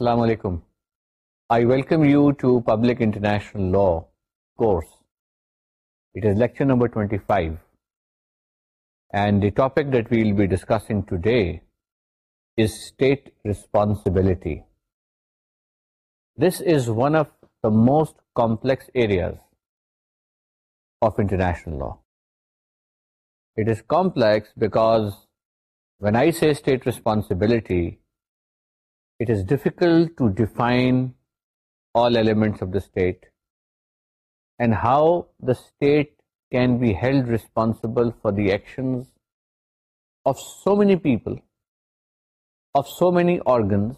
Assalamu alaikum. I welcome you to Public International Law course. It is lecture number 25. And the topic that we will be discussing today is state responsibility. This is one of the most complex areas of international law. It is complex because when I say state responsibility, it is difficult to define all elements of the state and how the state can be held responsible for the actions of so many people, of so many organs,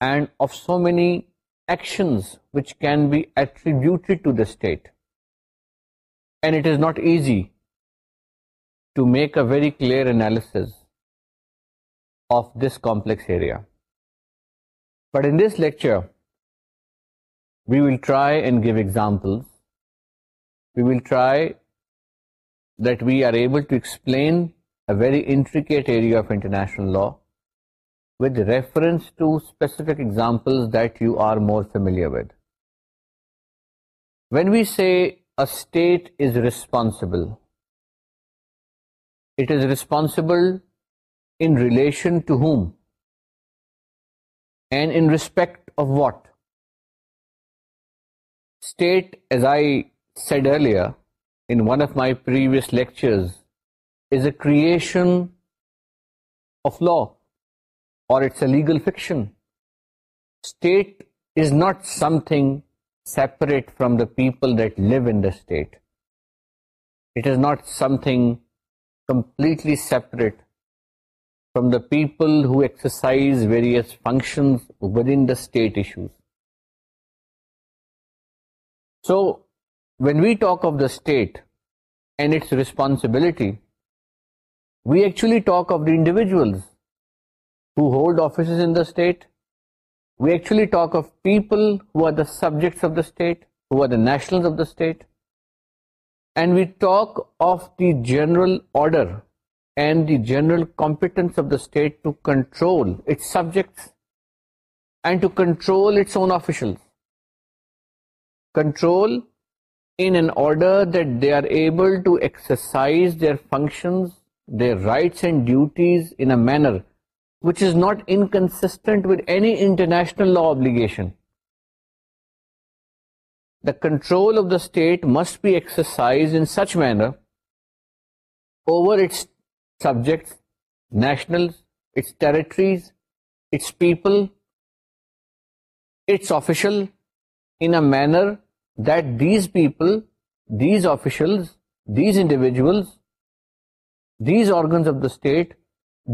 and of so many actions which can be attributed to the state. And it is not easy to make a very clear analysis of this complex area. But in this lecture, we will try and give examples. We will try that we are able to explain a very intricate area of international law with reference to specific examples that you are more familiar with. When we say a state is responsible, it is responsible in relation to whom? and in respect of what? State, as I said earlier in one of my previous lectures, is a creation of law, or it's a legal fiction. State is not something separate from the people that live in the state. It is not something completely separate from the people who exercise various functions within the state issues. So when we talk of the state and its responsibility, we actually talk of the individuals who hold offices in the state. We actually talk of people who are the subjects of the state, who are the nationals of the state. And we talk of the general order and the general competence of the state to control its subjects and to control its own officials. Control in an order that they are able to exercise their functions, their rights and duties in a manner which is not inconsistent with any international law obligation. The control of the state must be exercised in such manner over its subjects, nationals, its territories, its people, its official, in a manner that these people, these officials, these individuals, these organs of the state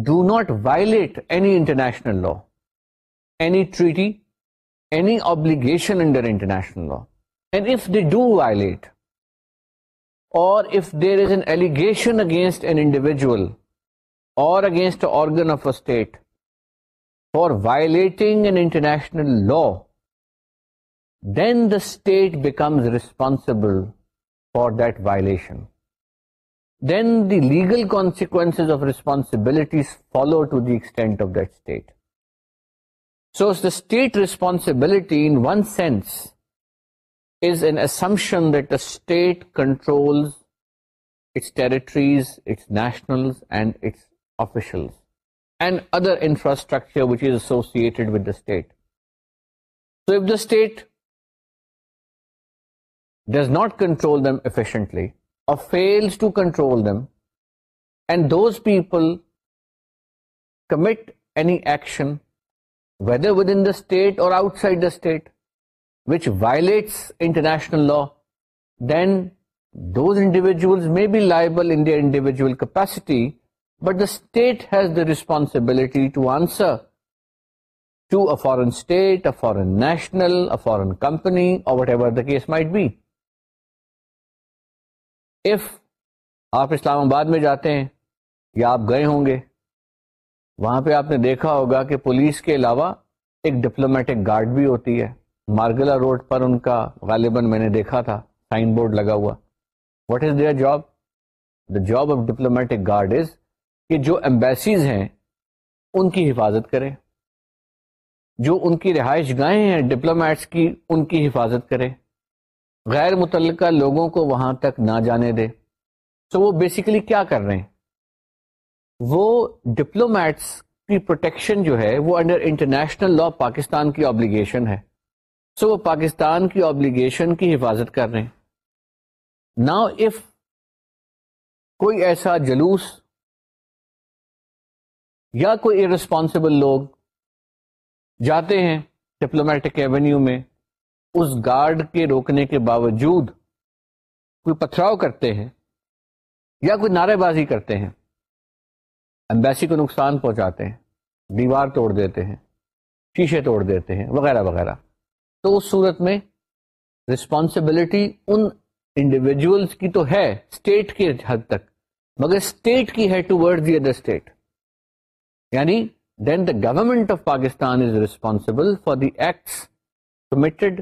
do not violate any international law, any treaty, any obligation under international law. And if they do violate, or if there is an allegation against an individual or against an organ of a state for violating an international law, then the state becomes responsible for that violation. Then the legal consequences of responsibilities follow to the extent of that state. So the state responsibility in one sense is an assumption that the state controls its territories, its nationals, and its officials, and other infrastructure which is associated with the state. So if the state does not control them efficiently or fails to control them, and those people commit any action, whether within the state or outside the state, which violates international law, then those individuals may be liable in their individual capacity, but the state has the responsibility to answer to a foreign state, a foreign national, a foreign company, or whatever the case might be. If آپ اسلام آباد میں جاتے ہیں یا آپ گئے ہوں گے وہاں پہ آپ نے دیکھا ہوگا کہ پولیس کے علاوہ ایک ڈپلومیٹک گارڈ بھی ہوتی ہے مارگلا روڈ پر ان کا غالباً میں نے دیکھا تھا سائن بورڈ لگا ہوا what is there job the job of diplomatic guard is کہ جو ایمبیسیز ہیں ان کی حفاظت کریں جو ان کی رہائش گاہیں ہیں ڈپلومیٹس کی ان کی حفاظت کریں غیر متعلقہ لوگوں کو وہاں تک نہ جانے دے تو وہ بیسیکلی کیا کر رہے ہیں وہ ڈپلومیٹس کی پروٹیکشن جو ہے وہ انڈر انٹرنیشنل لا پاکستان کی آبلیگیشن ہے سو وہ پاکستان کی آبلیگیشن کی حفاظت کر رہے ہیں نہ اف کوئی ایسا جلوس یا کوئی ارسپانسبل لوگ جاتے ہیں ڈپلومیٹک ایونیو میں اس گارڈ کے روکنے کے باوجود کوئی پتھراؤ کرتے ہیں یا کوئی نعرے بازی کرتے ہیں امبیسی کو نقصان پہنچاتے ہیں دیوار توڑ دیتے ہیں شیشے توڑ دیتے ہیں وغیرہ وغیرہ تو اس صورت میں رسپانسبلٹی ان انڈیویجلس کی تو ہے اسٹیٹ کے حد تک مگر اسٹیٹ کی ہے toward the other state یعنی then the government of Pakistan is responsible for the acts committed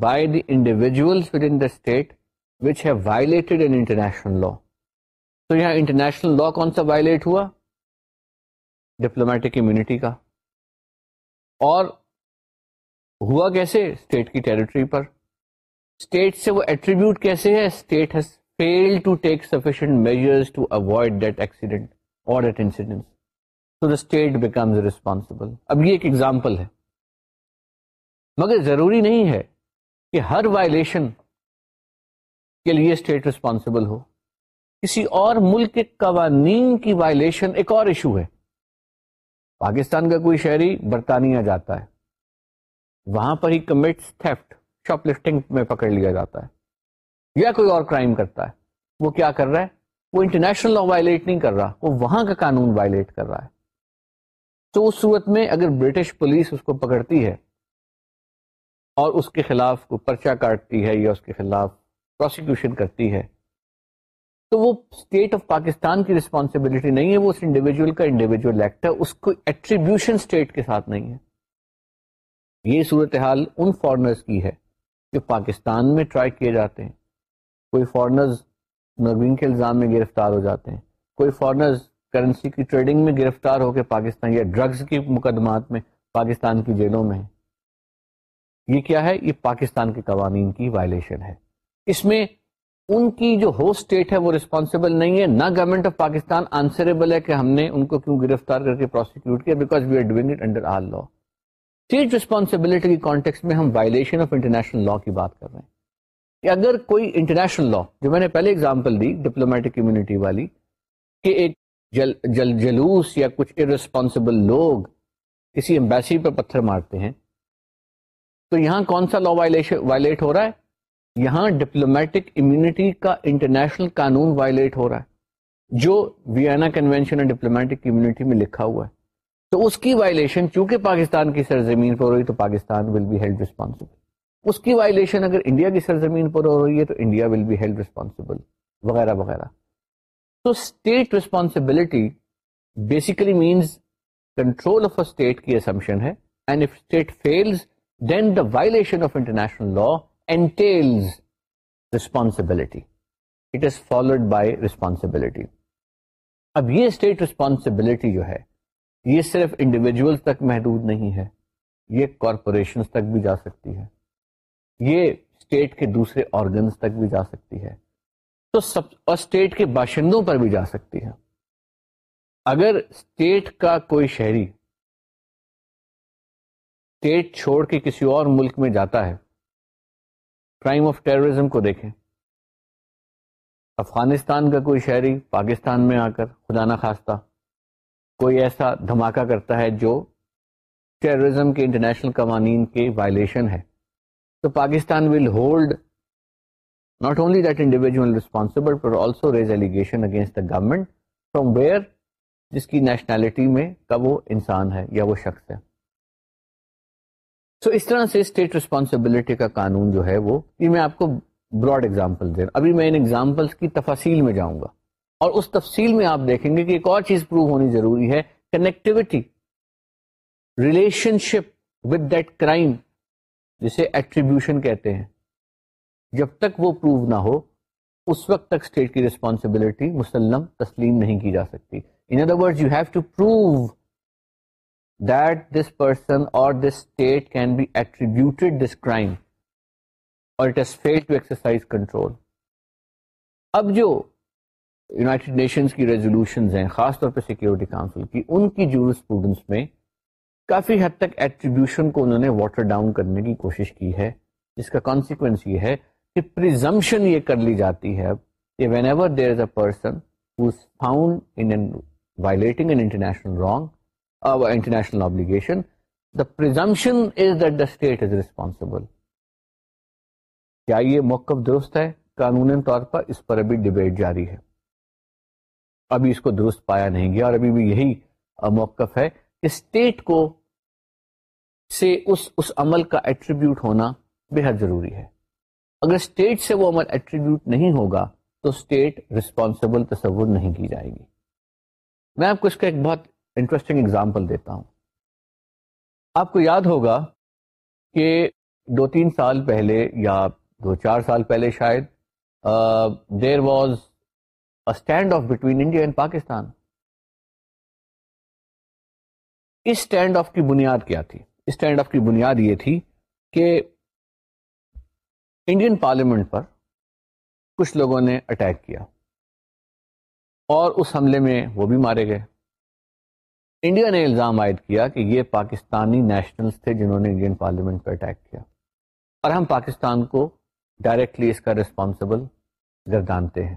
by the individuals within the state which have violated in international law تو یہاں انٹرنیشنل لا کون سا violate ہوا diplomatic immunity کا اور ہوا کیسے اسٹیٹ کی ٹیریٹری پر اسٹیٹ سے وہ ایٹریبیوٹ کیسے ہے state has fail to take sufficient measures to avoid that accident اور incident so the state becomes responsible اب یہ ایک ایگزامپل ہے مگر ضروری نہیں ہے کہ ہر وائلیشن کے لیے اسٹیٹ ریسپانسبل ہو کسی اور ملک کے قوانین کی وائلیشن ایک اور ایشو ہے پاکستان کا کوئی شہری برطانیہ جاتا ہے وہاں پر ہی کمٹس شاپ لفٹنگ میں پکڑ لیا جاتا ہے یا کوئی اور کرائم کرتا ہے وہ کیا کر رہا ہے وہ انٹرنیشنل لا وائلیٹ نہیں کر رہا وہ وہاں کا قانون وائلیٹ کر رہا ہے تو اس صورت میں اگر برٹش پولیس اس کو پکڑتی ہے اور اس کے خلاف پرچہ کاٹتی ہے یا اس کے خلاف پروسیکیوشن کرتی ہے تو وہ اسٹیٹ آف پاکستان کی رسپانسبلٹی نہیں ہے وہ اس انڈیویجول کا انڈیویجول ایکٹ ہے اس کو ایٹریبیوشن اسٹیٹ کے ساتھ نہیں ہے یہ صورتحال ان فارنرز کی ہے جو پاکستان میں ٹرائی کیے جاتے ہیں کوئی فارنرز نوین کے الزام میں گرفتار ہو جاتے ہیں کوئی فارنرز کرنسی کی ٹریڈنگ میں گرفتار ہو کے پاکستان یا ڈرگز کی مقدمات میں پاکستان کی جیلوں میں یہ کیا ہے یہ پاکستان کے قوانین کی وائلیشن ہے اس میں ان کی جو ہو اسٹیٹ ہے وہ ریسپانسیبل نہیں ہے نہ گورنمنٹ آف پاکستان آنسریبل ہے کہ ہم نے ان کو کیوں گرفتار کر کے پروسیکیوٹ کیا because we are doing it under law state responsibility کے کانٹیکس میں ہم وائلشن آف انٹرنیشنل لا کی بات کر رہے ہیں کہ اگر کوئی انٹرنیشنل لا جو میں نے پہلے اگزامپل دی ڈپلومیٹک کمیونٹی والی کہ ایک جل جل جلوس یا کچھ ارسپانسبل لوگ کسی امبیسی پر پتھر مارتے ہیں تو یہاں کون سا لاش وائلیٹ ہو رہا ہے یہاں ڈپلومیٹک امیونٹی کا انٹرنیشنل قانون وائلیٹ ہو رہا ہے جو ویانا کنوینشن اور ڈپلومیٹک امیونٹی میں لکھا ہوا ہے تو اس کی وائلیشن چونکہ پاکستان کی سرزمین پر ہو رہی تو Pakistan will be held responsible اس کی وائلشن اگر انڈیا کی سرزمین پر ہو رہی ہے تو India will be held responsible وغیرہ وغیرہ تو state responsibility basically means control of a state کی اسمپشن ہے and if state fails then the violation of international law entails responsibility it is followed by responsibility اب یہ state responsibility جو ہے یہ صرف انڈیویجول تک محدود نہیں ہے یہ کارپوریشن تک بھی جا سکتی ہے یہ اسٹیٹ کے دوسرے آرگنس تک بھی جا سکتی ہے تو سب اور اسٹیٹ کے باشندوں پر بھی جا سکتی ہے اگر اسٹیٹ کا کوئی شہری اسٹیٹ چھوڑ کے کسی اور ملک میں جاتا ہے کرائم آف ٹیررزم کو دیکھیں افغانستان کا کوئی شہری پاکستان میں آ کر خدا نخواستہ کوئی ایسا دھماکہ کرتا ہے جو ٹیررزم کے انٹرنیشنل قوانین کے وائلیشن ہے تو Pakistan will hold not only that individual responsible پر also raise allegation against the government from where جس کی نیشنلٹی میں کا وہ انسان ہے یا وہ شخص ہے سو so اس طرح سے اسٹیٹ ریسپانسبلٹی کا قانون جو ہے وہ یہ میں آپ کو براڈ ایگزامپل دے رہا ابھی میں ان ایگزامپلس کی تفاصیل میں جاؤں گا اور اس تفصیل میں آپ دیکھیں گے کہ ایک اور چیز پروو ہونی ضروری ہے connectivity ship with that crime جسے ایٹریبیوشن کہتے ہیں جب تک وہ پروو نہ ہو اس وقت تک اسٹیٹ کی ریسپانسبلٹی مسلم تسلیم نہیں کی جا سکتی in other word you have to prove that this person or this state can be attributed this crime or it as fail to exercise control اب جو یونائٹیڈ نیشنز کی ریزولوشنز ہیں خاص طور پہ سیکیورٹی کاؤنسل کی ان کی جورس اسٹوڈنٹس میں کافی حد تک ایٹریبیوشن کو انہوں نے واٹر ڈاؤن کرنے کی کوشش کی ہے جس کا کانسیکوینس یہ ہے کہ پریزمپشن یہ کر لی جاتی ہے کہ whenever there is a person who's found in violating an international wrong international obligation the presumption is that the state is responsible کیا یہ موقف درست ہے قانون طور پر اس پر ابھی ڈبیٹ جاری ہے ابھی اس کو درست پایا نہیں گیا اور ابھی بھی یہی موقف ہے کہ اسٹیٹ کو سے اس اس عمل کا ایٹریبیوٹ ہونا بے حد ضروری ہے اگر اسٹیٹ سے وہ عمل ایٹریبیوٹ نہیں ہوگا تو اسٹیٹ رسپانسبل تصور نہیں کی جائے گی میں آپ کو اس کا ایک بہت انٹرسٹنگ اگزامپل دیتا ہوں آپ کو یاد ہوگا کہ دو تین سال پہلے یا دو چار سال پہلے شاید there was India and Pakistan standoff کی بنیاد کیا تھی اسٹینڈ آف کی بنیاد یہ تھی کہ انڈین پارلیمنٹ پر کچھ لوگوں نے اٹیک کیا اور اس حملے میں وہ بھی مارے گئے انڈیا نے الزام عائد کیا کہ یہ پاکستانی نیشنلز تھے جنہوں نے انڈین پارلیمنٹ پر اٹیک کیا اور ہم پاکستان کو ڈائریکٹلی اس کا ریسپانسبل گردانتے ہیں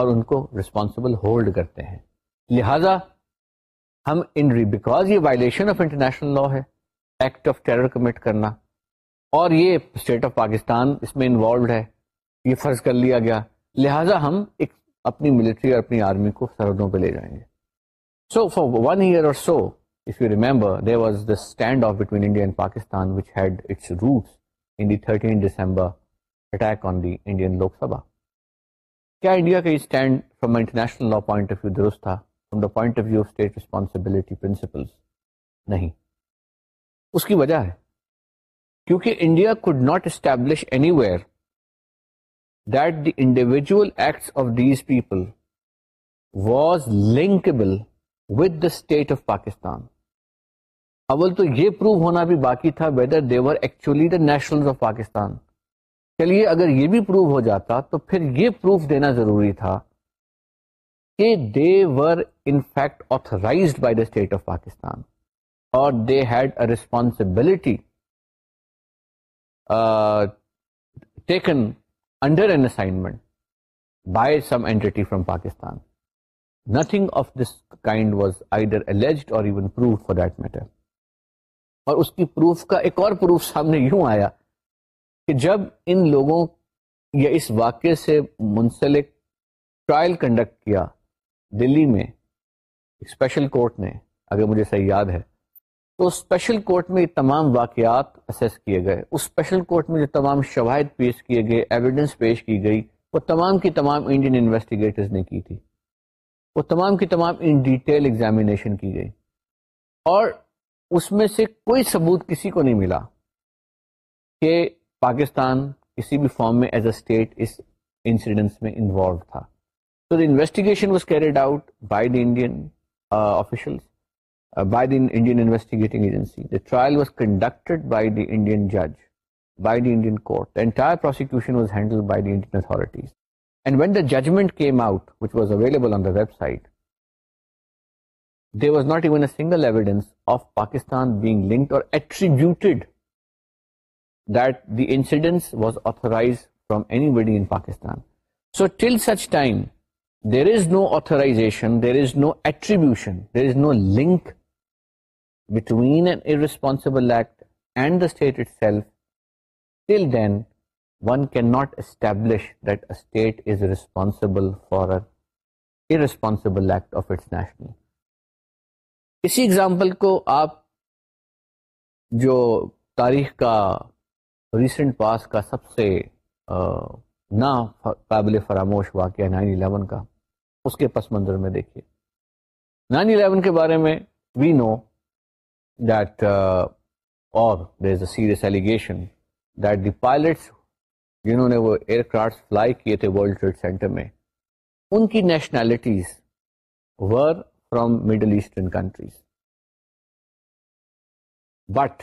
اور ان کو ریسپانسبل ہولڈ کرتے ہیں لہذا ہم ان بیکاز یہ وائلیشن آف انٹرنیشنل لا ہے ایکٹ آف ٹیرر کمٹ کرنا اور یہ اسٹیٹ آف پاکستان اس میں انوالوڈ ہے یہ فرض کر لیا گیا لہٰذا ہم ایک اپنی ملٹری اور اپنی آرمی کو سرحدوں پہ لے جائیں گے سو فار ون ایئر اور so if you remember was the standoff between India and Pakistan which had its roots in the thirteen December attack on the Indian Lok Sabha کیا انڈیا کا stand from international law point of view درست تھا from the point of of view state responsibility principles نہیں اس کی وجہ ہے کیونکہ India could not establish anywhere that the individual acts of these people was linkable with the state of Pakistan اول تو یہ پروو ہونا بھی باقی تھا whether they were actually the national of Pakistan چلیے اگر یہ بھی پروف ہو جاتا تو پھر یہ پروف دینا ضروری تھا کہ دے ور فیکٹ آئزڈ by the state of Pakistan اور they had a responsibility taken under an assignment by some entity from Pakistan nothing of this kind was آئیڈر اور اس کی پروف کا ایک اور پروف سامنے یوں آیا کہ جب ان لوگوں یا اس واقعے سے منسلک ٹرائل کنڈکٹ کیا دلی میں اسپیشل کورٹ نے اگر مجھے صحیح یاد ہے تو اسپیشل کورٹ میں تمام واقعات اسیس کیے گئے اسپیشل کورٹ میں جو تمام شواہد پیش کیے گئے ایویڈنس پیش کی گئی وہ تمام کی تمام انڈین انویسٹیگیٹرز نے کی تھی وہ تمام کی تمام ان ڈیٹیل ایگزامینیشن کی گئی اور اس میں سے کوئی ثبوت کسی کو نہیں ملا کہ پاکستان کسی بھی فارم میں ایز اے اسٹیٹ اس انسیڈنس میں انوالو تھا so the investigation was carried out by the Indian official by the Indian investigating agency the trial was conducted by the Indian جج by the Indian court entire prosecution was handled by the Indian authorities and when the judgment came out which was available on the website there was not even a single evidence of Pakistan being linked اور attributed انسیڈ was authorise from any بڑی in Pakistan so till such time there is no آتھورائزیشنسبل act and the state self establish that a state is responsible for انسپانسبل act of its national اسی example کو آپ جو تاریخ کا recent past کا سب سے نا قابل فراموش واقعہ نائن الیون کا اس کے پس منظر میں دیکھیے نائن الیون کے بارے میں وی نو دیٹ اور there is a serious allegation that the pilots جنہوں نے وہ ایئر کرافٹ فلائی کیے تھے ورلڈ ٹریڈ سینٹر میں ان کی nationalities were from middle eastern countries but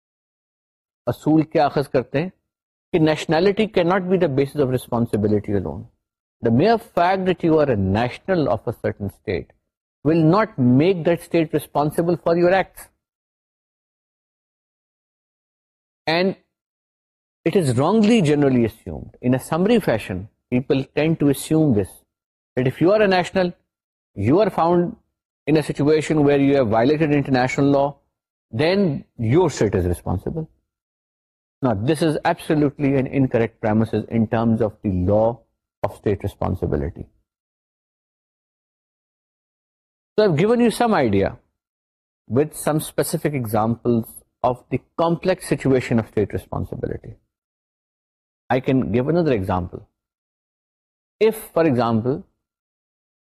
اصول کیا اخذ کرتے ہیں کہ نیشنلٹی کی not be the base of responsibility alone the mere fact that you are a national of a certain state will not make that state responsible for your act and it is wrongly generally assumed in a summary fashion people tend to assume this that if you are a national you are found in a situation where you have violated international law then your state is responsible Now, this is absolutely an incorrect premises in terms of the law of state responsibility. So I've given you some idea with some specific examples of the complex situation of state responsibility. I can give another example. If, for example,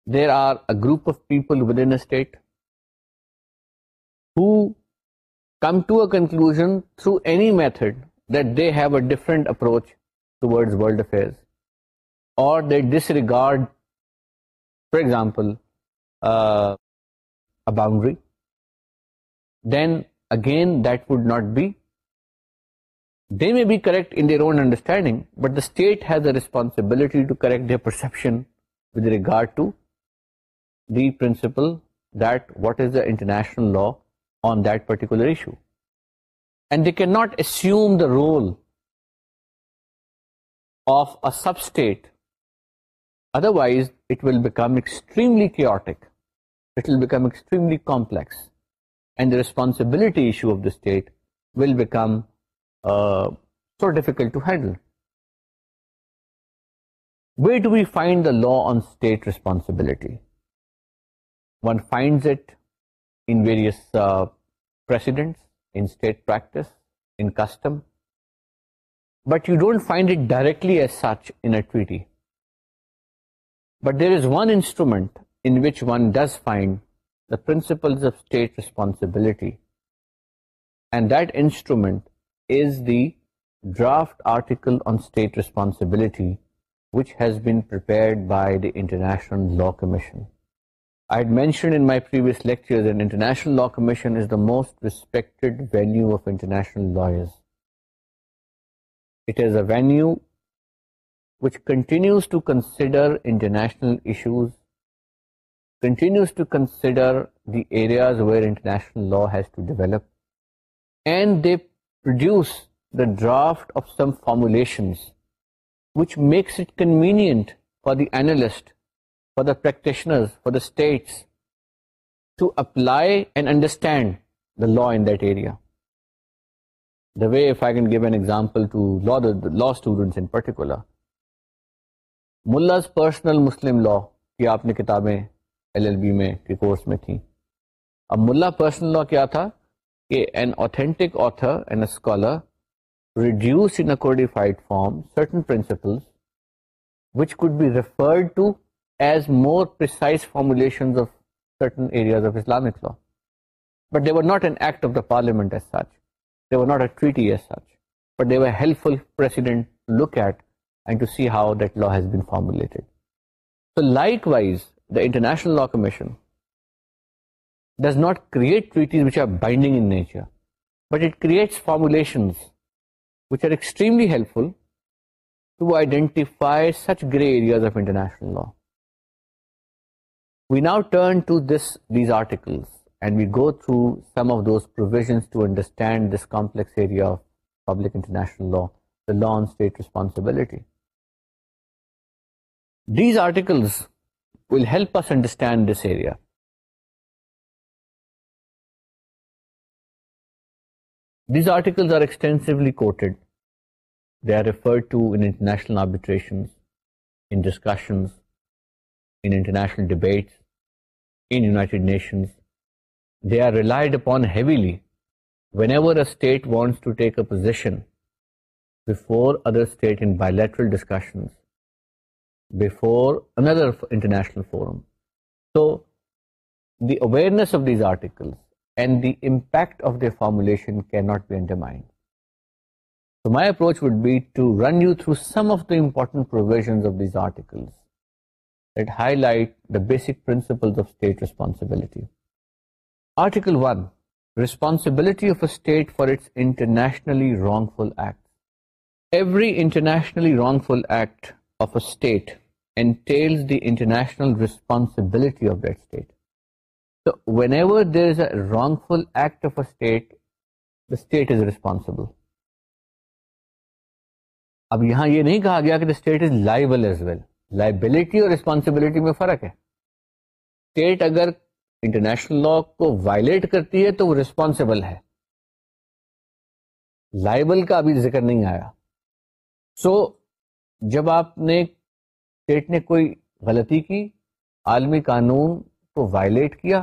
there are a group of people within a state who come to a conclusion through any method that they have a different approach towards world affairs, or they disregard, for example, uh, a boundary, then again that would not be. They may be correct in their own understanding, but the state has a responsibility to correct their perception with regard to the principle that what is the international law on that particular issue and they cannot assume the role of a substate. Otherwise, it will become extremely chaotic. It will become extremely complex. And the responsibility issue of the state will become uh, so difficult to handle. Where do we find the law on state responsibility? One finds it in various uh, precedents in state practice, in custom, but you don't find it directly as such in a treaty. But there is one instrument in which one does find the principles of state responsibility, and that instrument is the draft article on state responsibility, which has been prepared by the International Law Commission. لاش most respected lot as a وینٹینیوز to consider the areas ویئرنیشنل law has to develop and they produce the draft of some فارملیشنٹ for the analyst the practitioner for the اسٹیٹسٹینڈ the law there the way law کی آپ نے کتابیں course میں تھیں اب ملا personal لا کیا تھا کہ an authentic author and scholar reduce اکورڈیفائڈ form certain principle which could be referred to law but they were not an act parliament but they helpful پراؤ that law has been formulated international law commission does not کریٹرڈنگ but it crucially to identify such grey of international law We now turn to these articles, and we go through some of those provisions to understand this complex area of public international law, the law on state responsibility. These articles will help us understand this area. These articles are extensively quoted. They are referred to in international arbitrations, in discussions, international debates they are relied upon to taxation forum so the awareness of these article and the impact of the formulation can not be undermined my approach would be to run you through some of داپارٹنٹ پروویژل basic principle of state responsibility article one responsibility of a internationally wrongful ایکشنلی wrongful act آفٹرسبلٹی of state a wrongful act of a state is responsible اب یہاں یہ نہیں کہا گیا کہ state is liable as well liability اور responsibility میں فرق ہے اسٹیٹ اگر انٹرنیشنل لا کو وائلیٹ کرتی ہے تو وہ رسپانسبل ہے لائبل کا ابھی ذکر نہیں آیا سو so, جب آپ نے اسٹیٹ نے کوئی غلطی کی عالمی قانون کو وائلیٹ کیا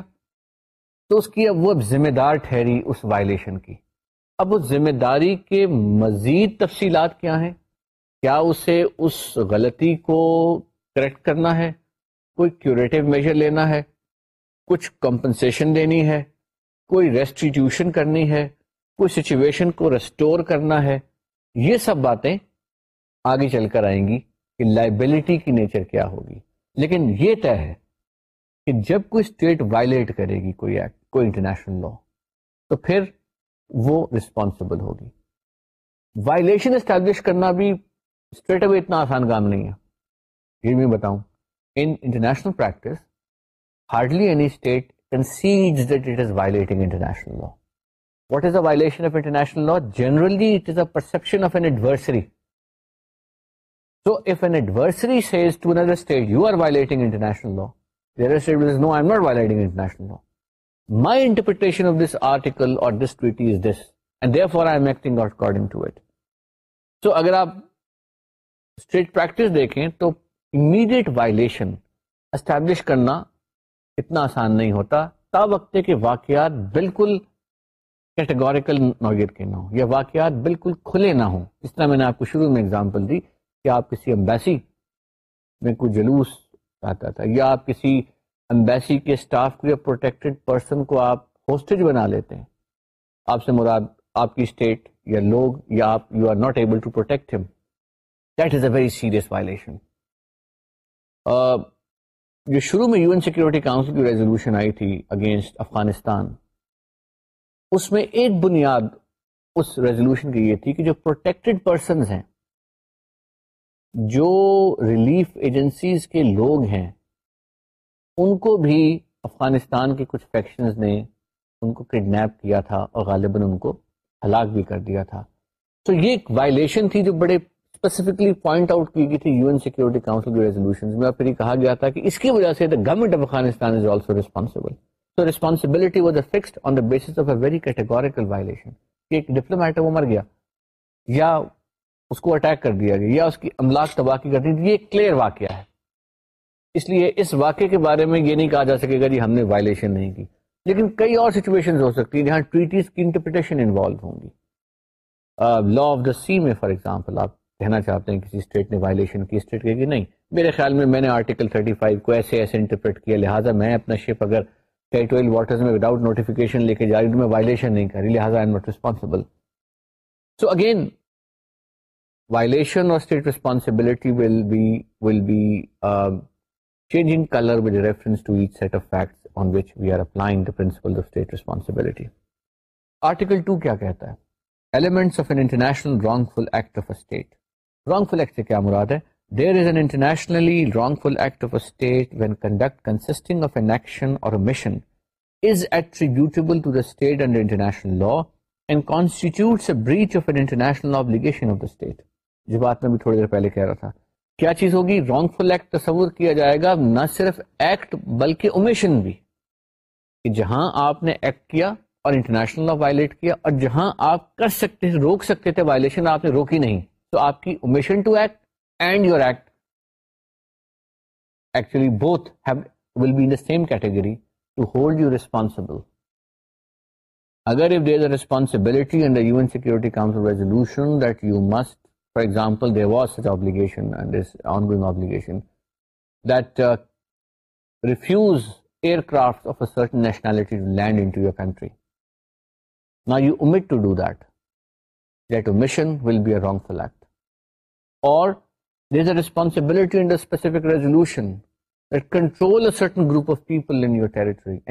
تو اس کی اب وہ اب ذمہ دار ٹھہری اس وائلیشن کی اب اس ذمہ داری کے مزید تفصیلات کیا ہیں کیا اسے اس غلطی کو کریکٹ کرنا ہے کوئی کیوریٹو میجر لینا ہے کچھ کمپنسیشن دینی ہے کوئی ریسٹیٹیوشن کرنی ہے کوئی سچویشن کو ریسٹور کرنا ہے یہ سب باتیں آگے چل کر آئیں گی کہ لائبلٹی کی نیچر کیا ہوگی لیکن یہ طے ہے کہ جب کوئی اسٹیٹ وائلیٹ کرے گی کوئی ایکٹ کوئی انٹرنیشنل لا تو پھر وہ رسپانسبل ہوگی وائلیشن اسٹیبلش کرنا بھی اسٹریٹ اوے اتنا آسان کام نہیں ہے بتاؤں in international international international practice hardly any state it it is is is law law what a a of of generally perception an adversary state practice دیکھیں تو امیڈیٹ وائلیشن اسٹیبلش کرنا اتنا آسان نہیں ہوتا تا وقت کے واقعات بالکل کیٹیگوریکل نوعیت کے نہ ہوں یا واقعات بالکل کھلے نہ ہوں اس طرح میں نے آپ کو شروع میں اگزامپل دی کہ آپ کسی امبیسی میں کوئی جلوس آتا تھا یا آپ کسی امبیسی کے اسٹاف کو یا پروٹیکٹڈ پرسن کو آپ ہوسٹیج بنا لیتے ہیں آپ سے مراد آپ کی اسٹیٹ یا لوگ یا آپ you are not able to protect ہم that is a very serious violation جو شروع میں یو این سیکورٹی کاؤنسل کی ریزولوشن آئی تھی اگینسٹ افغانستان اس میں ایک بنیاد اس ریزولوشن کی یہ تھی کہ جو پروٹیکٹڈ پرسنز ہیں جو ریلیف ایجنسیز کے لوگ ہیں ان کو بھی افغانستان کے کچھ فیکشنز نے ان کو کڈنیپ کیا تھا اور غالباً ان کو ہلاک بھی کر دیا تھا تو یہ ایک وائلیشن تھی جو بڑے اسپیسیفکلی پوائنٹ آؤٹ کی گئی تھی یو این سیکورٹی کاؤنسل کی ریزولوشن میں اور پھر یہ کہا گیا تھا کہ اس کی وجہ سے the government of Afghanistan is also responsible so responsibility was a fixed on the basis of a very categorical violation کہ ایک ڈپلومیٹ ہے وہ مر گیا یا اس کو اٹیک کر دیا گیا یا اس کی املاک تباہ کر دی یہ کلیئر واقعہ ہے اس لیے اس واقعے کے بارے میں یہ نہیں کہا جا سکے گا جی ہم نے وائلیشن نہیں کی لیکن کئی اور سچویشن ہو سکتی ہیں جہاں ٹریٹیز کی انٹرپریٹیشن انوالو ہوں گی لا آف دا سی میں فار ایگزامپل آپ کہنا چاہتے ہیں کسی اسٹیٹ نے وائلیشن کی اسٹیٹ کی نہیں میرے خیال میں میں نے آرٹیکل 35 کو ایسے ایسے انٹرپریٹ کیا لہٰذا میں اپنا شپ اگر ٹیریٹوریل واٹرز میں وداؤٹ نوٹیفیکیشن لے کے جا رہی ہوں میں وائلیشن نہیں کر رہی لہٰذا I am not responsible so again violation اور state responsibility will be will be change in colour with reference to each set of facts on which we are applying the principle of state responsibility article 2 کیا کہتا ہے elements of an international wrongful act of a state wrongful act سے کیا مراد ہے state جو بات میں بھی تھوڑی دیر پہلے کہہ رہا تھا کیا چیز ہوگی رانگ فل ایکٹ تصور کیا جائے گا نہ صرف ایکٹ بلکہ اومیشن بھی جہاں آپ نے ایکٹ کیا اور انٹرنیشنل لا وائلیٹ کیا اور جہاں آپ کر سکتے تھے روک سکتے تھے وائلشن آپ نے روکی نہیں تو آپ کی omission to act and your act actually both will be in same category to hold you responsible اگر if obligation on going obligation that refuse aircraft of a search your country نا you omit to do that that omission will be a wrongful act responsibility specific resolution group of پیپلسبلڈریسپانسبلٹی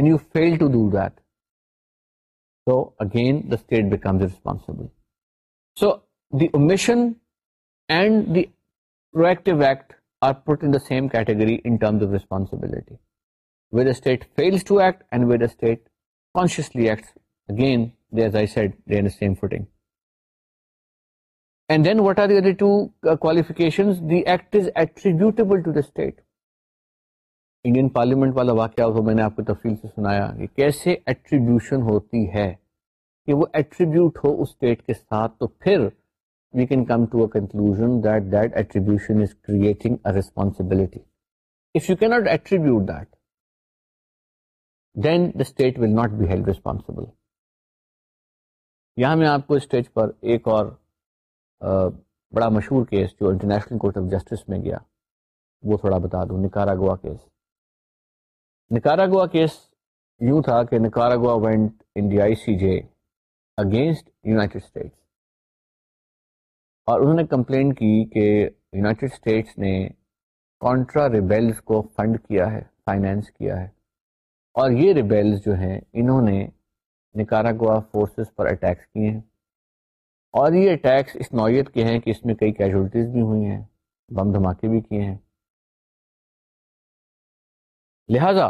with that fail to act and state consciously then state Indian parliament والا واقعات میں نے آپ کو تفصیل سے کیسے ایٹریبیوشن ہوتی ہے کہ وہ ایٹریبیوٹ ہو اسٹیٹ کے ساتھ تو پھر we can come to a responsibility can't attribute that then the state will not responsible یہاں میں آپ کو اسٹیج پر ایک اور بڑا مشہور کیس جو انٹرنیشنل کورٹ آف جسٹس میں گیا وہ تھوڑا بتا دوں Nicaragua case Nicaragua case یوں تھا کہ Nicaragua went in D I C J against United States اور انہوں نے کمپلین کی کہ یونائٹیڈ اسٹیٹس نے کانٹرا ریبیلز کو فنڈ کیا ہے فائنینس کیا ہے اور یہ ریبیلز جو ہیں انہوں نے نکارا گوا فورسز پر اٹیکس کیے ہیں اور یہ اٹیکس اس نوعیت کے ہیں کہ اس میں کئی کیجولیٹیز بھی ہوئی ہیں بم دھماکے بھی کیے ہیں لہذا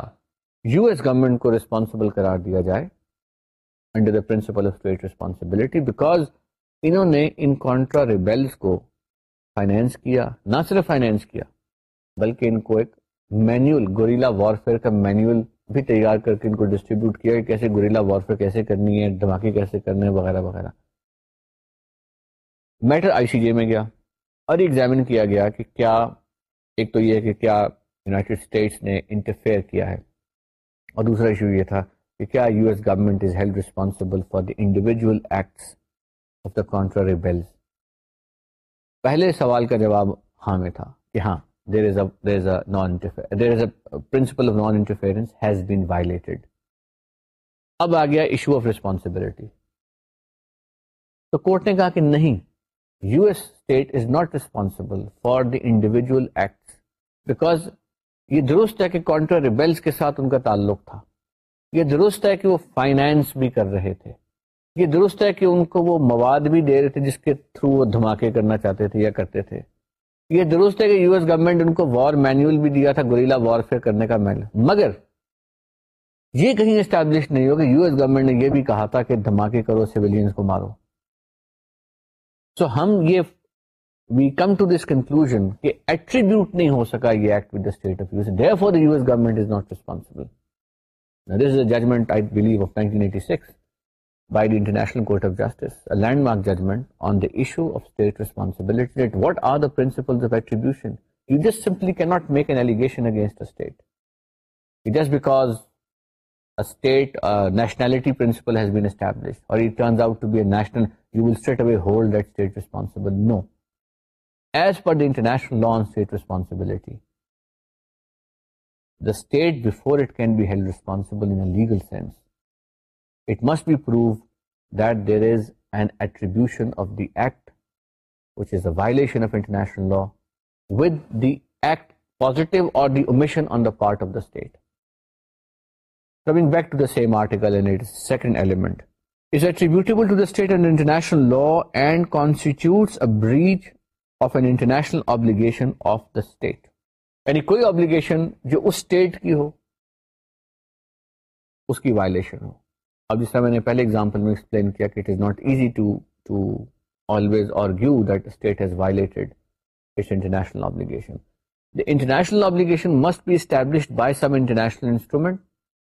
یو ایس گورنمنٹ کو ریسپانسبل قرار دیا جائے under the principle of state responsibility because انہوں نے ان کانٹرا ریبیلس کو فائنینس کیا نہ صرف فائنینس کیا بلکہ ان کو ایک مینیول گوریلا وارفیئر کا مینیول بھی تیار کر کے ان کو ڈسٹریبیوٹ کیا کیسے گوریلا وارفیئر کیسے کرنی ہے دھماکے کیسے کرنے ہیں وغیرہ وغیرہ میٹر آئی سی جے میں گیا اور ایگزامن کیا گیا کہ کیا ایک تو یہ ہے کہ کیا یونائٹیڈ اسٹیٹس نے انٹرفیئر کیا ہے اور دوسرا ایشو یہ تھا کہ کیا U S government is held responsible for the individual acts of the contrary bills پہلے سوال کا جواب ہاں میں تھا کہ ہاں there is a is a non interfere there is a principle of non interference has been violated اب آ گیا ایشو آف ریسپانسبلٹی تو کورٹ نے کہا کہ نہیں U S state is not responsible for the individual because یہ درست ہے کہ کانٹرا ریبیلس کے ساتھ ان کا تعلق تھا یہ درست ہے کہ وہ فائنینس بھی کر رہے تھے یہ درست ہے کہ ان کو وہ مواد بھی دے رہے تھے جس کے تھرو وہ دھماکے کرنا چاہتے تھے یا کرتے تھے یہ درست ہے کہ یو ایس گورنمنٹ ان کو وار مینیول بھی دیا تھا گریلا وار فیئر کرنے کا مینیول مگر یہ کہیں اسٹیبلش نہیں ہو کہ یو ایس گورنمنٹ نے یہ بھی کہا تھا کہ دھماکے کرو سولینس کو مارو سو ہم یہ we come to this conclusion کہ ایٹریبیوٹ نہیں ہو سکا یہ act with the state of U S therefore U S government is not responsible this is a judgment I believe of nineteen eighty six by the international court of justice landmark judgment on the issue of state responsibility what are the principle of attribution you just simply can not make an allegation against the state just because state nationality principle has been establish اور it turns out to be a national you will straight away hold that state responsible. No. As per the international law on state responsibility, the state, before it can be held responsible in a legal sense, it must be proved that there is an attribution of the act, which is a violation of international law, with the act positive or the omission on the part of the state. Coming back to the same article and its second element, violation ہو اب جیسے میں نے پہلے must be establish by some international instrument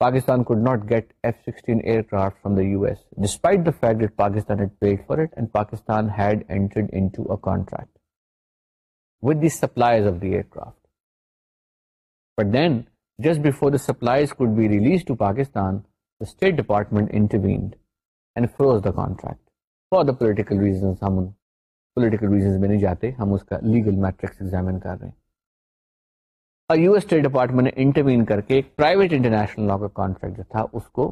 نہیں جاتے ہم legal میٹرکن کر رہے ہیں اور یو ایس اسٹیٹ ڈپارٹمنٹ نے انٹروین کر کے پرائیویٹ انٹرنیشنل لا کا کانٹریکٹ جو تھا اس کو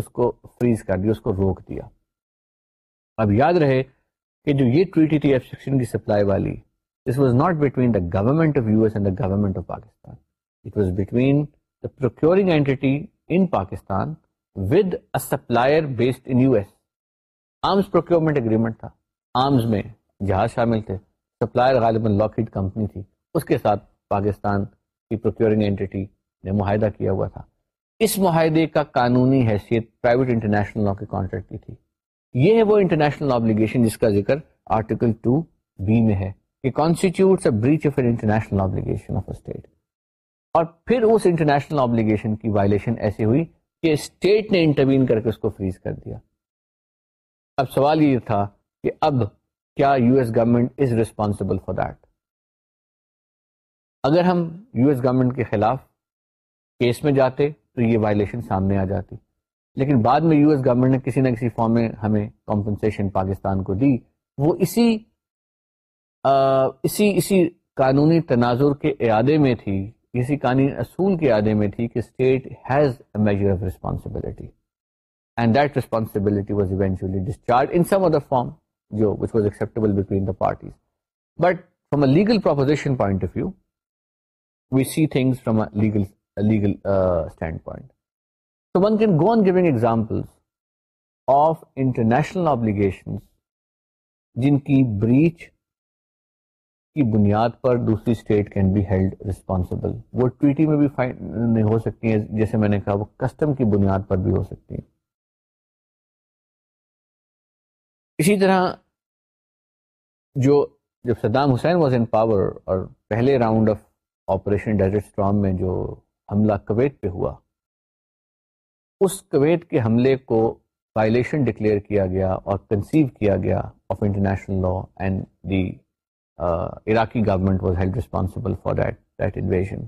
اس کو فریز کر دیا اس کو روک دیا اب یاد رہے کہ جو یہ ٹریٹی تھی ایف کی سپلائی والی this was not between the government of U S and the government of Pakistan it was between the procuring entity in Pakistan with a supplier based in U S arms procurement agreement تھا arms میں جہاز شامل تھے supplier غالباً لاکیڈ company تھی اس کے ساتھ پاکستان کی پروکیورنگ اینٹی نے معاہدہ کیا ہوا تھا اس معاہدے کا قانونی حیثیت پرائیویٹ انٹرنیشنل لا کے کانٹریکٹ کی تھی یہ ہے وہ انٹرنیشنل آبلیگیشن جس کا ذکر آرٹیکل 2 بی میں ہے کہ constitutes a breach of an international obligation of a state اور پھر اس انٹرنیشنل آبلیگیشن کی وائلیشن ایسی ہوئی کہ اسٹیٹ نے انٹروین کر کے اس کو فریز کر دیا اب سوال یہ تھا کہ اب کیا U S government is responsible for that اگر ہم یو ایس گورنمنٹ کے خلاف کیس میں جاتے تو یہ وائلیشن سامنے آ جاتی لیکن بعد میں یو ایس گورنمنٹ نے کسی نہ کسی فارم میں ہمیں کمپنسیشن پاکستان کو دی وہ اسی آ, اسی اسی قانونی تناظر کے ارادے میں تھی اسی قانونی اصول کے ارادے میں تھی کہ state has a major of responsibility and that responsibility a legal proposition point of view we see things from a legal, a legal uh, standpoint. So one can go on giving examples of international obligations جن کی breach کی بنیاد پر دوسری state can be held responsible وہ ٹویٹی میں بھی نہیں ہو سکتی ہیں جیسے میں نے کہا وہ کسٹم کی بنیاد پر بھی ہو سکتی ہیں اسی طرح جو جب Saddam Hussein was in power اور پہلے round of operation desert storm میں جو حملہ کویت پہ ہوا اس کویت کے حملے کو وائلیشن ڈکلیئر کیا گیا اور کنسیو کیا گیا of international law and the Iraqi government was held responsible for that that invasion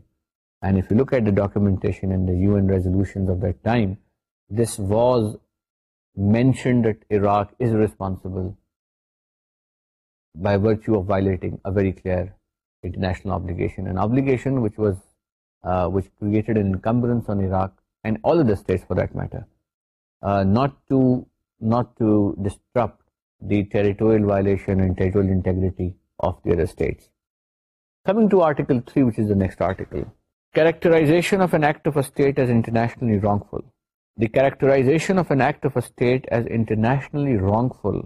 and if you look at the documentation and the U N resolution of that time this was mention that Iraq is responsible by virtue of violating a very clear no نوٹرائزیشنلی wrong فلریکٹرائزیشنلی wrongful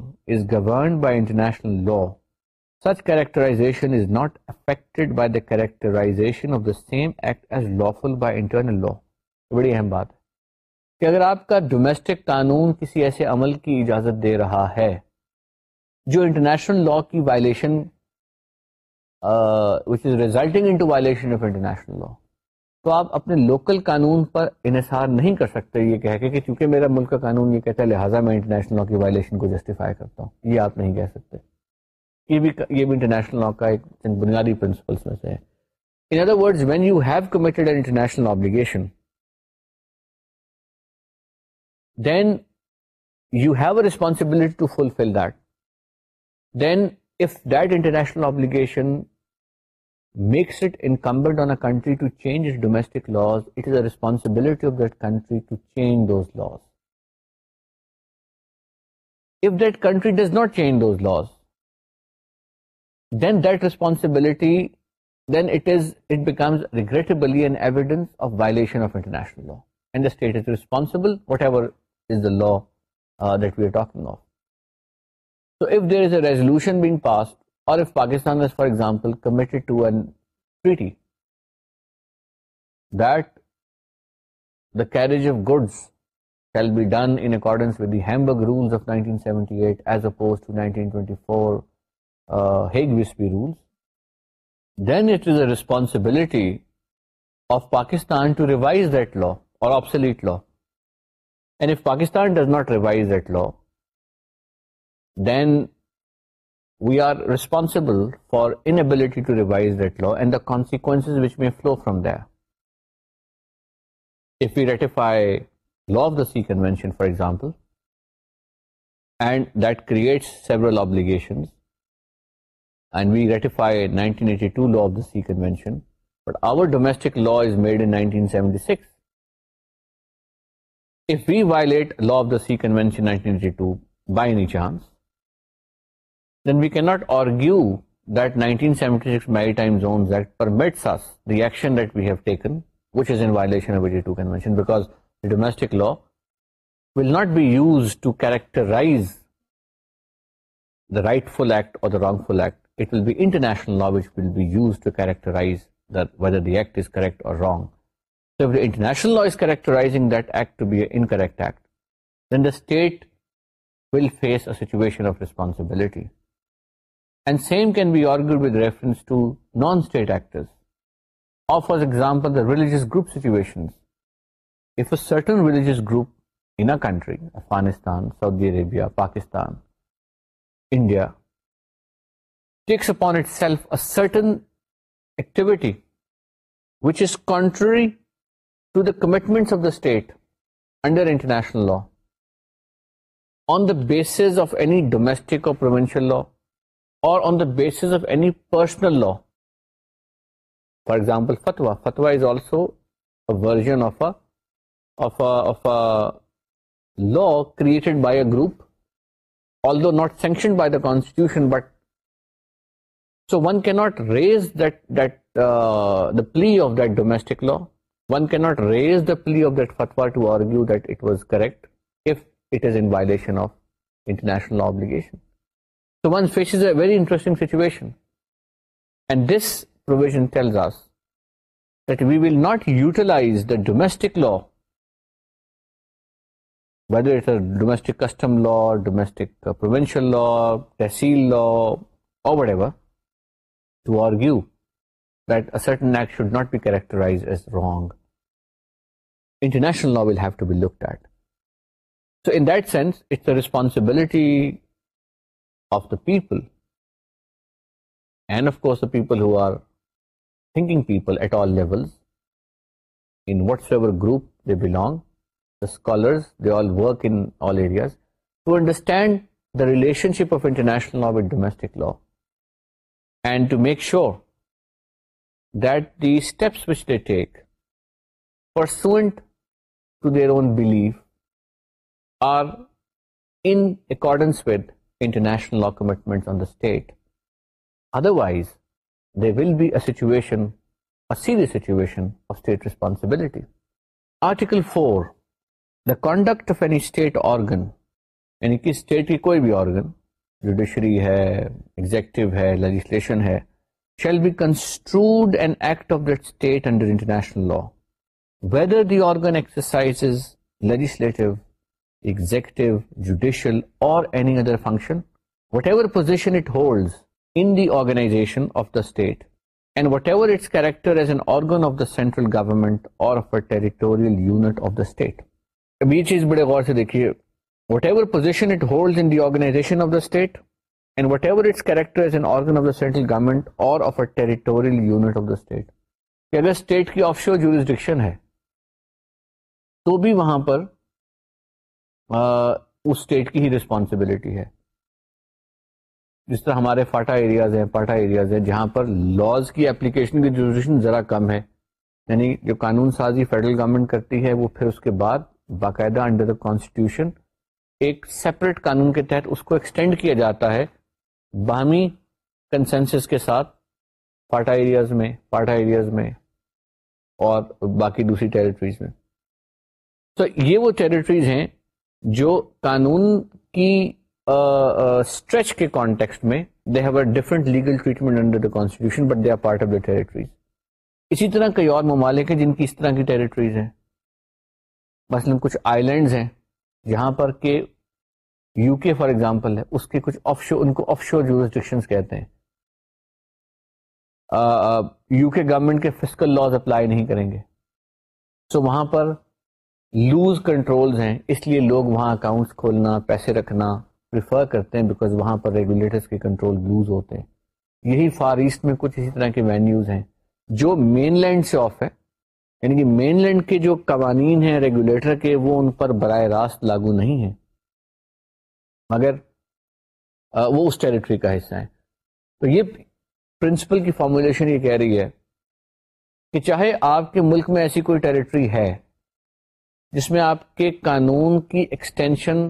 governed by international law such characterization is not affected by the characterization of the same act as lawful by internal law بڑی اہم بات کہ اگر آپ کا domestic قانون کسی ایسے عمل کی اجازت دے رہا ہے جو انٹرنیشنل لا کی violation which is resulting in to violation of international law تو آپ اپنے لوکل قانون پر انحصار نہیں کر سکتے یہ کہہ کے کہ چونکہ میرا ملک کا قانون یہ کہتا ہے لہٰذا میں انٹرنیشنل لا کی وائلیشن کو جسٹیفائی کرتا ہوں یہ آپ نہیں کہہ سکتے یہ بھی یہ بھی انٹرنیشنل لا کا ایک بنیادی پرنسپلس میں سے ہے in other word when you have committed international obligation then you have a responsibility to fulfil that then if that international obligation makes it a country to change it domestic laws it is a responsibility of that country to change those laws if country does not change those laws then that ریسپانسبلٹیبلیشن لاڈیٹلپل carriage goods shall be done accordance with دیمبر Uh, Hague-Visby rules, then it is a responsibility of Pakistan to revise that law or obsolete law. And if Pakistan does not revise that law, then we are responsible for inability to revise that law and the consequences which may flow from there. If we ratify law of the Sea Convention, for example, and that creates several obligations, seven domestic لاڈ aunty six we violate law of the سیشنشن domestic law will not be use to characterize the rightful act اور wrongful act ائزرز کریکٹرشنلائزنگ for example religious group Afghanistan Saudi Arabia Pakistan India takes اپنف certain activity which is contrary to the commitment of the state under international law on the base any ڈومیسٹکشل law or on the base any personal law for example fatwa fatwa is also version of law کر group although not sanction by داسٹیٹوشن but so one can not raise that that the plea of domestic law one can not raise the plea of دتوا to argue that was کریکٹن of international لاگن very interesting سچویشنائز the domestic law whether domestic custom law domestic provincial law tehsil lower سرٹنیکٹ be characterize as wrong international law well have to be look that so in that sense the responsibility of the people and of course people who are think people at all whatsoever گروپانگ work انز to understand the relationship of international law domestic law to make sure this which they take pursuit to their own belief are in accordance with international law commitment otherwise they will be a سیشن سچویشنسبلٹی article four the conduct of an state organ یعنی کسٹ کی کوئی بھی organ judiciary ہے executive ہے legislation ہے shall be construed an act of that state under international law whether the organ exercise legislative executive judicial اور any other function whatever position it holds in the organization of the state and whatever its character as an organ of the central government اور territorial unit of the state اب یہ چیز بڑے غور سے دیکھیے whatever position it holds in the organization of the state and whatever its character as an organ of the central government or of a territorial unit of the state کہ اگر state کی آف شور جورسڈکشن ہے تو بھی وہاں پر آ, اس اسٹیٹ کی ہی رسپانسبلٹی ہے جس طرح ہمارے فاٹا ایریاز ہیں پاٹا ایریاز ہیں جہاں پر لاز کی اپلیکیشن کی جورسڈکشن ذرا کم ہے یعنی جو قانون سازی فیڈرل گورنمنٹ کرتی ہے وہ پھر اس کے بعد باقاعدہ انڈر دا کانسٹیٹیوشن ایک سیپریٹ قانون کے تحت اس کو ایکسٹینڈ کیا جاتا ہے باہمی کنسنس کے ساتھ پاٹا ایریاز میں پاٹا ایریاز میں اور باقی دوسری ٹریٹریز میں تو یہ وہ ٹیریٹریز ہیں جو قانون کی اسٹریچ کے کانٹیکسٹ میں they have a different legal treatment under the constitution but they are part of the territories اسی طرح کئی اور ممالک ہیں جن کی اس طرح کی ٹریٹریز ہیں مثلاً کچھ آئی لینڈز ہیں پر یو کے فار ایگزامپل ہے اس کے کچھ آف شور ان کو آف شور جو کہتے ہیں یو کے گورنمنٹ کے فزیکل لاز اپلائی نہیں کریں گے سو وہاں پر لوز کنٹرولز ہیں اس لیے لوگ وہاں اکاؤنٹس کھولنا پیسے رکھنا پریفر کرتے ہیں بیکاز وہاں پر ریگولیٹرز کے کنٹرول لوز ہوتے ہیں یہی فار ایسٹ میں کچھ اسی طرح کے وینیوز ہیں جو مین لینڈ سے آف ہے یعنی کہ مین لینڈ کے جو قوانین ہیں ریگولیٹر کے وہ ان پر براہ راست لاگو نہیں ہیں مگر وہ اس ٹریٹری کا حصہ ہیں تو یہ پرنسپل کی فارمولیشن یہ کہہ رہی ہے کہ چاہے آپ کے ملک میں ایسی کوئی ٹیریٹری ہے جس میں آپ کے قانون کی ایکسٹینشن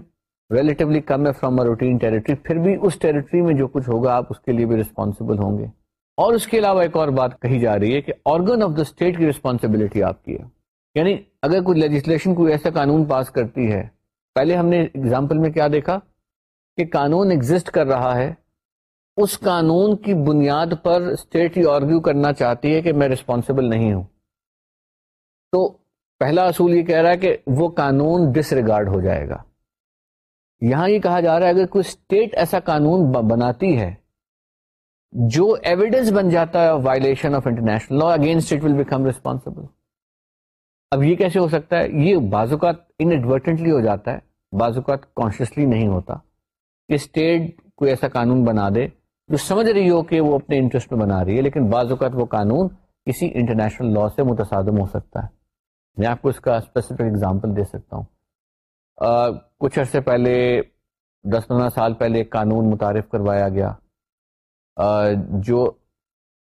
ریلیٹیولی کم ہے فرام روٹین ٹیریٹری پھر بھی اس ٹریٹری میں جو کچھ ہوگا آپ اس کے لیے بھی ریسپانسبل ہوں گے اور اس کے علاوہ ایک اور بات کہی جا رہی ہے کہ آرگن آف دا اسٹیٹ کی ریسپانسبلٹی آپ کی ہے یعنی اگر کوئی لیجسلیشن کوئی ایسا قانون پاس کرتی ہے پہلے ہم نے اگزامپل میں کیا دیکھا کہ قانون ایگزٹ کر رہا ہے اس قانون کی بنیاد پر اسٹیٹ یہ آرگیو کرنا چاہتی ہے کہ میں رسپانسبل نہیں ہوں تو پہلا اصول یہ کہہ رہا ہے کہ وہ قانون ڈس ریگارڈ ہو جائے گا یہاں یہ کہا جا رہا ہے اگر کوئی اسٹیٹ ایسا قانون بناتی ہے جو ایویڈینس بن جاتا ہے violation of international law against it will become responsible اب یہ کیسے ہو سکتا ہے یہ بعض اوقات ان ایڈورٹنٹلی ہو جاتا ہے بعض اوقات کانشیسلی نہیں ہوتا کہ اسٹیٹ کوئی ایسا قانون بنا دے جو سمجھ رہی ہو کہ وہ اپنے انٹرسٹ میں بنا رہی ہے لیکن بعض اوقات وہ قانون کسی انٹرنیشنل لا سے متصادم ہو سکتا ہے میں آپ کو اس کا اسپیسیفک اگزامپل دے سکتا ہوں کچھ عرصے پہلے دس پندرہ سال پہلے ایک قانون متعارف کروایا گیا جو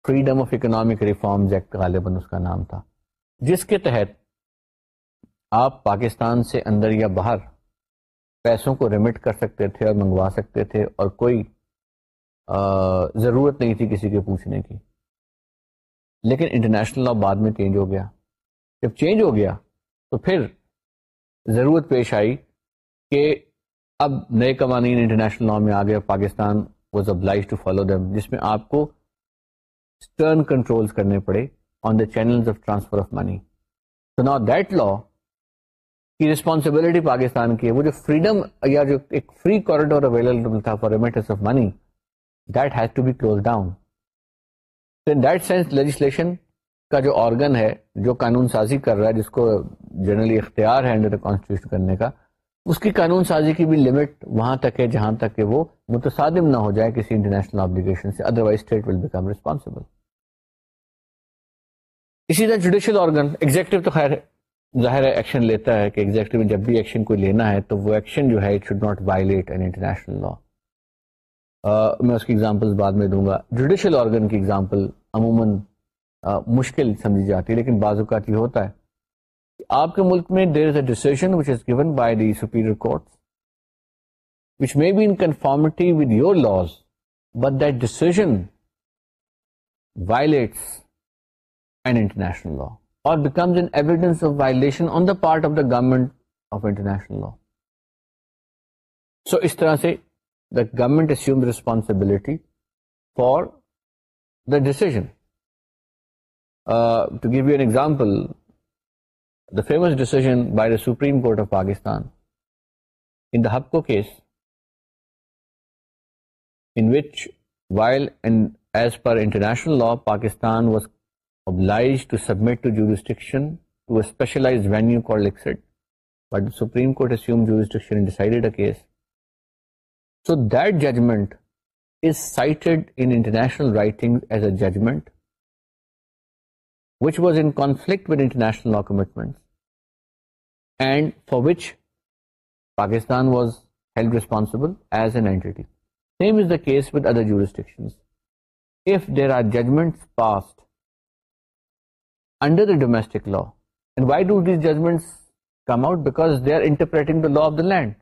freedom of economic reforms act غالباً اس کا نام تھا جس کے تحت آپ پاکستان سے اندر یا باہر پیسوں کو ریمٹ کر سکتے تھے اور منگوا سکتے تھے اور کوئی ضرورت نہیں تھی کسی کے پوچھنے کی لیکن انٹرنیشنل لا بعد میں چینج ہو گیا جب چینج ہو گیا تو پھر ضرورت پیش آئی کہ اب نئے قوانین انٹرنیشنل لا میں آ گئے پاکستان جس میں آپ کو کرنے پڑے کی کی پاکستان وہ جو یا جو جو ایک تھا کا آرگن ہے جو قانون سازی کر رہا ہے جس کو جنرلی اختیار ہے انڈر کرنے کا اس کی قانون سازی کی بھی لمٹ وہاں تک ہے جہاں تک کہ وہ متصادم نہ ہو جائے کسی انٹرنیشنل آبلیگیشن سے ادروائز اسی طرح جوڈیشل آرگن ایگزیکٹو تو خیر ظاہر ہے ایکشن لیتا ہے کہ ایگزیکٹو جب بھی ایکشن کوئی لینا ہے تو وہ ایکشن جو ہے it should not violate an international law میں اس کی ایگزامپل بعد میں دوں گا جوڈیشل آرگن کی ایگزامپل عموماً مشکل سمجھی جاتی ہے لیکن بعض اوقات یہ ہوتا ہے آپ کے ملک میں there is a decision which is given by the superior court which may be in conformity with your laws but that decision violates and international law or becomes an evidence of violation on the part of the government of international law so اس طرح سے the government assume responsibility for the decision to give you an example famous decision by the supreme court of Pakistan in the ہپکو case which while as per international law Pakistan was obliged to sub jurisdictions venue supreme court jurisdiction is cited international writing as a judgment which was in conflict with international law commitments and for which Pakistan was held responsible as an entity. Same is the case with other jurisdictions. If there are judgments passed under the domestic law, and why do these judgments come out? Because they are interpreting the law of the land.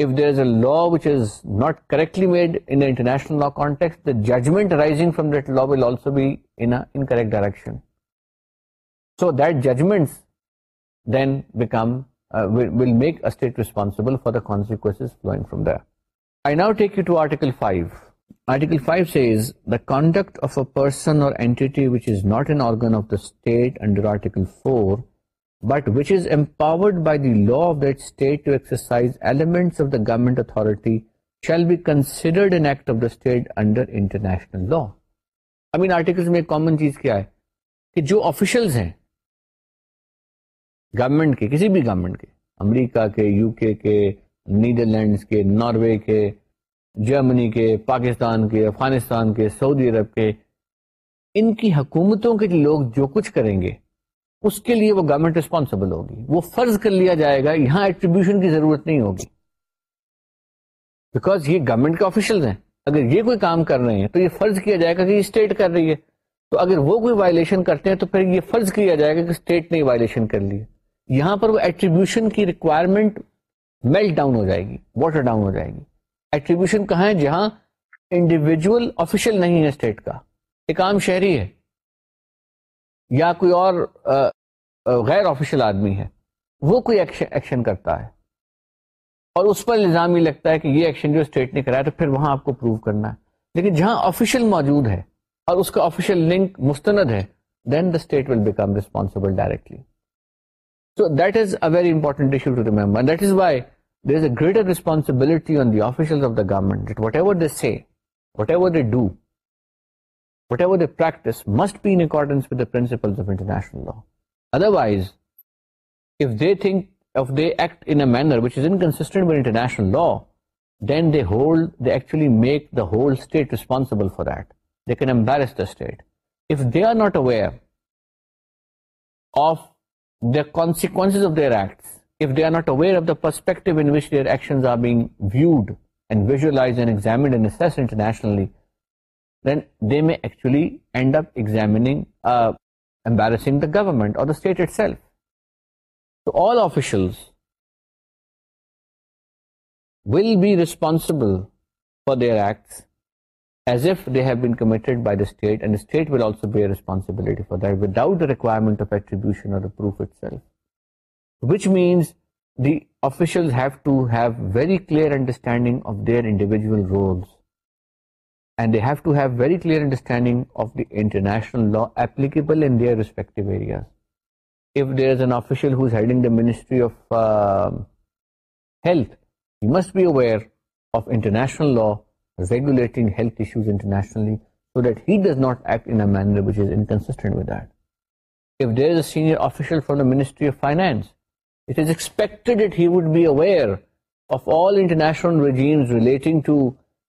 Law which is not correctly made international direction so that judgment responsible for the article five article five سے but which is empowered by the law of the exercise element of the government authority shall be considered an act of the state under international law مین articles میں کہ جو officials ہیں government کے کسی بھی government کے امریکہ کے یو کے نیڈرلینڈس کے ناروے کے جرمنی کے پاکستان کے افغانستان کے سعودی عرب کے ان کی حکومتوں کے لوگ جو کچھ کریں گے اس کے لیے وہ گورنمنٹ ریسپانسبل ہوگی وہ فرض کر لیا جائے گا یہاں ایٹریبیوشن کی ضرورت نہیں ہوگی بیکاز یہ گورنمنٹ کے آفیشل ہیں اگر یہ کوئی کام کر رہے ہیں تو یہ فرض کیا جائے گا کہ یہ اسٹیٹ کر رہی ہے تو اگر وہ کوئی کرتے ہیں تو پھر یہ فرض کیا جائے گا کہ اسٹیٹ نے وائلشن کر لی یہاں پر وہ ایٹریبیوشن کی ریکوائرمنٹ میلٹ ڈاؤن ہو جائے گی واٹر ڈاؤن ہو جائے گی ایٹریبیوشن کہاں ہے جہاں انڈیویجل آفیشل نہیں ہے اسٹیٹ کا ایک عام شہری ہے یا کوئی اور غیر آفیشل آدمی ہے وہ کوئی ایکشن کرتا ہے اور اس پر الزام ہی لگتا ہے کہ یہ ایکشن جو اسٹیٹ نے کرایا تو پھر وہاں آپ کو پروو کرنا ہے لیکن جہاں آفیشیل موجود ہے اور اس کا آفیشیل لنک مستند ہے then the state will become responsible directly so that is a very important issue to remember that is why there is a greater responsibility on the of the government whatever practice must بیٹنس law ادروائزنٹ law then they hold make the اسٹ responsible for they کیمبیر are not aware of درسپیکٹرلی they میں government سیلفل will be responsible for دیکھ they head by that and will also be a responsibility for دیکرمنٹ of attribution clear understanding of the individual rules and they have to have very clear understanding of the international law applicable respect an official law regulating فارمسٹرینس would be aware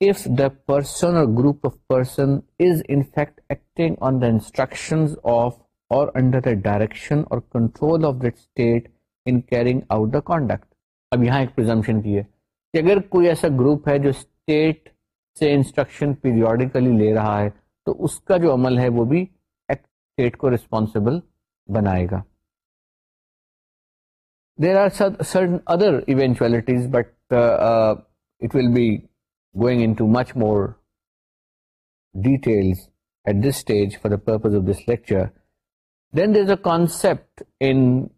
if the the the person person or or or group of of of is in in fact acting on instructions under direction control that state carrying out the conduct اب یہاں ایک acting کی ہے کہ اگر کوئی ایسا group ہے جو اسٹیٹ سے انسٹرکشن پیریوڈیکلی لے رہا ہے تو اس کا جو عمل ہے وہ بھی اسٹیٹ کو ریسپانسبل بنائے گا there certain other eventualities but will be going into much more details at this this stage for the the the purpose of of of lecture. Then there's a concept concept in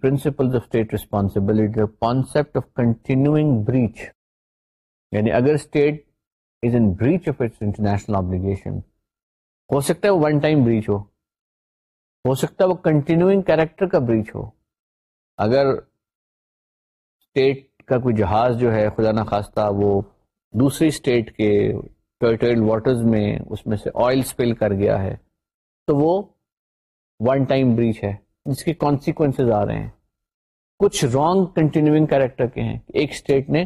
principles state responsibility, continuing going inch more stage for the purpose of this لیکچرشن ہو سکتا ہے وہ continuing character کا breach ہو اگر state کا کوئی جہاز جو ہے خدا نخواستہ وہ دوسری اسٹیٹ کے واٹرز میں اس میں سے آئل اسپل کر گیا ہے تو وہ ون ٹائم بریچ ہے جس کے آ رہے ہیں کچھ رانگ کنٹینیوئنگ کیریکٹر کے ہیں ایک اسٹیٹ نے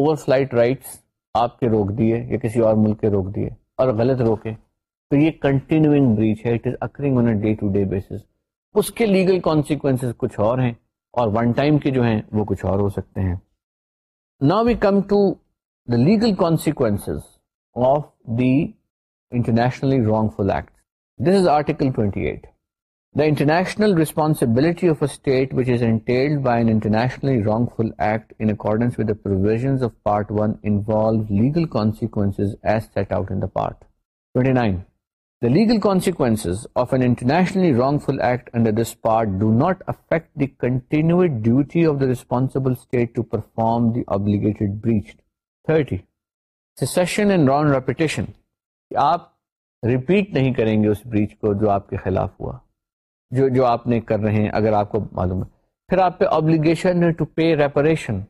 اوور فلائٹ رائٹس آپ کے روک دیے یا کسی اور ملک کے روک دیے اور غلط روکے تو یہ کنٹینیوئنگ بریچ ہے it is occurring on a day to day basis اس کے لیگل کانسیکوینس کچھ اور ہیں اور ون ٹائم کے جو ہیں وہ کچھ اور ہو سکتے ہیں نا we come to لیگلوینسرلی wrong فلٹ article eight the international legal کانسکوئنسل duty responsible 30 cessation and non repetition آپ ریپیٹ نہیں کریں گے اس بریچ کو جو آپ کے خلاف ہوا جو جو آپ نے کر رہے ہیں اگر آپ کو معلوم ہے پھر آپ پہ آبلیگیشن ہے to pay reparation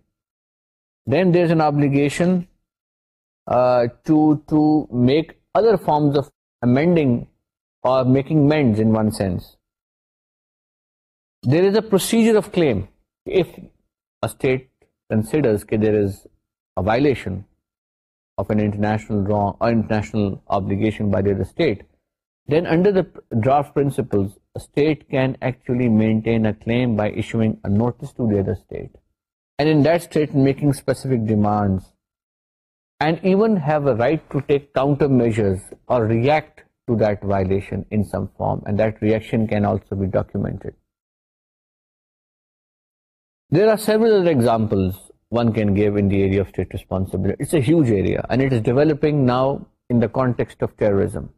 then there is an obligation to to make other forms of amending or making مینڈز in one sense there is a procedure of claim if state considers کہ there is violation of international رنٹرنشنل میکنگک demand and even he right to take counter measures rate وایلیشنشن can also be documented example one can give state response اوج area and developing now ٹروریزمسٹنگ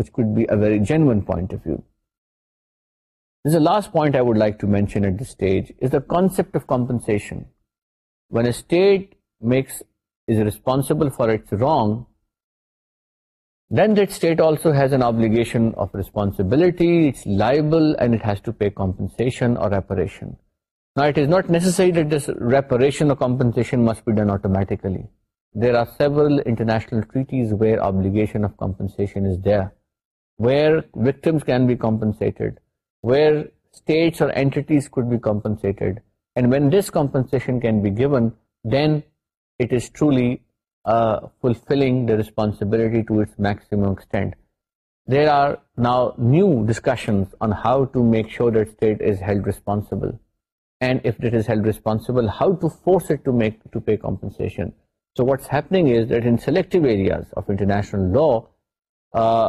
which could be a very genuine point of view. This is the last point I would like to mention at this stage, is the concept of compensation. When a state makes, is responsible for its wrong, then that state also has an obligation of responsibility, it's liable and it has to pay compensation or reparation. Now it is not necessary that this reparation or compensation must be done automatically. There are several international treaties where obligation of compensation is there. Where victims can be compensated where states there are now new ڈسکشنسبل and افٹ responsible how to forensics whatsoever law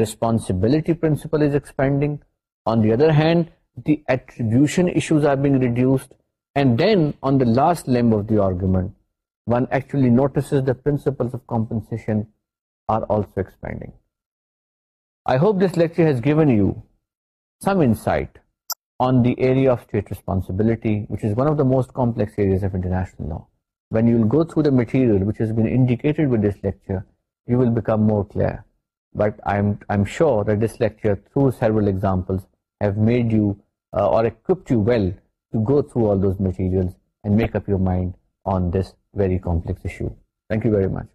responsibility other ہینڈریٹ hope lectures law وینٹریلڈ but I'm sure that this lecture, through several examples, have made you uh, or equipped you well to go through all those materials and make up your mind on this very complex issue. Thank you very much.